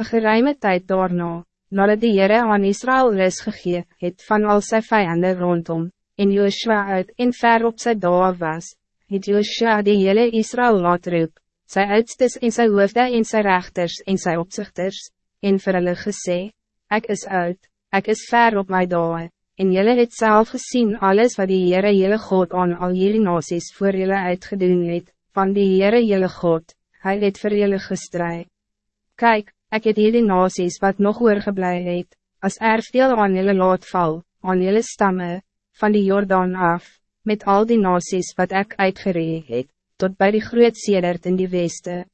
Een geruime tijd daarna, nadat die Heere aan Israël res gegee, het van al sy vijanden rondom, en Joshua uit en ver op sy dae was, het Joshua die hele Israël laat roep, sy uitstes en sy hoofde en sy rechters en sy opzichters, en vir hulle gesê, Ek is uit, ek is ver op my dae, en jullie het zelf gezien alles wat die Heere jylle God aan al jullie nasies voor jullie uitgedoen het, van die Heere jylle God, hy het vir jullie gestrui. Kijk, ik het hier die nasies wat nog oorgeblij het, as erfdeel aan jullie laat val, aan jullie stammen, van die Jordaan af, met al die nasies wat ik uitgeree het, tot bij die groot sedert in die weste.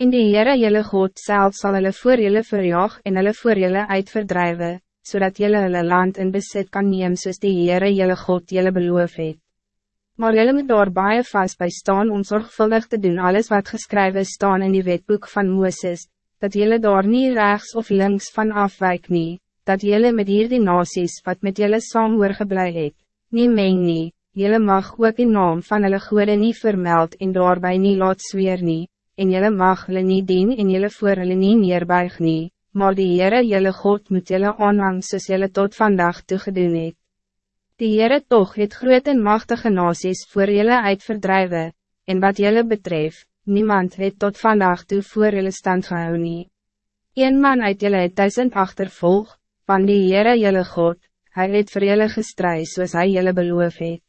In die Heere jylle God self sal hulle voor jylle verjaag en hulle voor jylle uitverdrijven, zodat jylle hulle land in besit kan neem soos die Heere jylle God jylle beloof het. Maar jylle moet daar baie vast by staan om zorgvuldig te doen alles wat geskrywe staan in die wetboek van Mooses, dat jylle daar niet rechts of links van afwijk nie, dat jylle met hier die nasies wat met jylle saam oorgeblij het, nie meng nie, jylle mag ook in naam van hulle goede nie vermeld en daarbij nie laat zweer nie, en jelle mag hulle nie dien en jelle voor hulle nie neerbuig nie, maar die Heere jelle God moet jelle aanhang soos jelle tot vandaag toegedoen het. Die Heere toch het groot en machtige nasies voor jelle uitverdrijven, en wat jelle betreft, niemand het tot vandaag toe voor jelle stand gehou nie. Een man uit jelle het duisend achtervolg, van die Heere jelle God, hij het vir jelle gestrui soos hy jelle beloof het.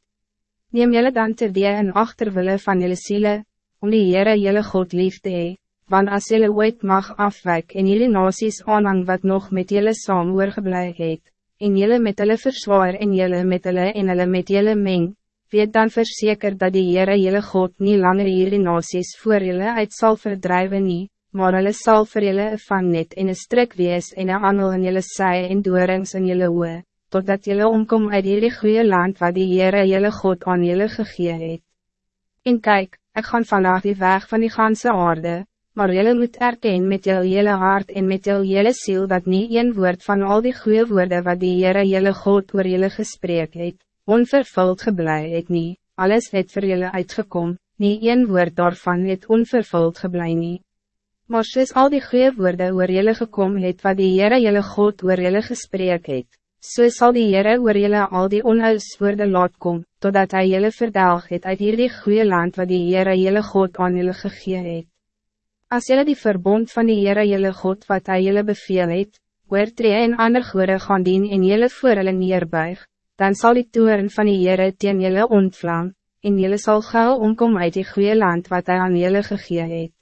Neem jelle dan ter die en achterwille van jelle zielen, om die Heere jylle God lief te hee, want as jylle ooit mag afwijk en jylle nasies aanhang wat nog met jylle saam oorgeblij het, en jylle met hulle verswaar en jylle met hulle en hulle met jylle meng, weet dan verzeker dat die Heere jylle God niet langer jylle nasies voor jylle uit sal verdrijven nie, maar hulle sal vir jylle een vangnet en een strik wees en een angel in jylle saai en doorings in jylle oe, totdat jylle omkom uit jylle goede land wat die Heere jylle God aan jylle gegee het. En kijk, ik ga vandaag die weg van die ganse aarde, maar jullie moet erkennen met jou hele hart en met jou hele ziel dat niet een woord van al die goede woorden wat die Heere jylle God oor jylle gesprek het, onvervuld geblij het nie, alles het voor jullie uitgekom, niet een woord daarvan het onvervuld geblij nie. Maar soos al die goede woorden oor jylle gekom het wat die Heere jylle God oor jylle gesprek het, so sal die Heere oor jylle al die onhuiswoorde laat kom, totdat hij jylle verdelg het uit hierdie goede land wat die Heere jylle God aan jylle gegee het. As jylle die verbond van die Heere jylle God wat hij jylle beveel het, oortree en ander goede gaan dien en jylle voor hulle neerbuig, dan zal die toeren van die Heere teen jylle ontvlam, en jylle sal gauw omkom uit die goede land wat hij aan jylle gegee het.